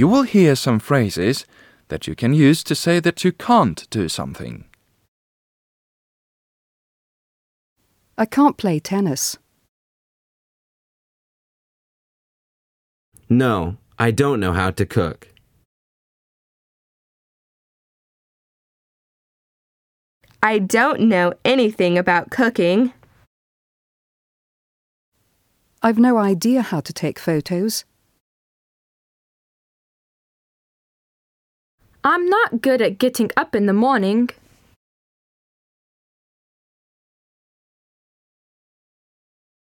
you will hear some phrases that you can use to say that you can't do something. I can't play tennis. No, I don't know how to cook. I don't know anything about cooking. I've no idea how to take photos. I'm not good at getting up in the morning.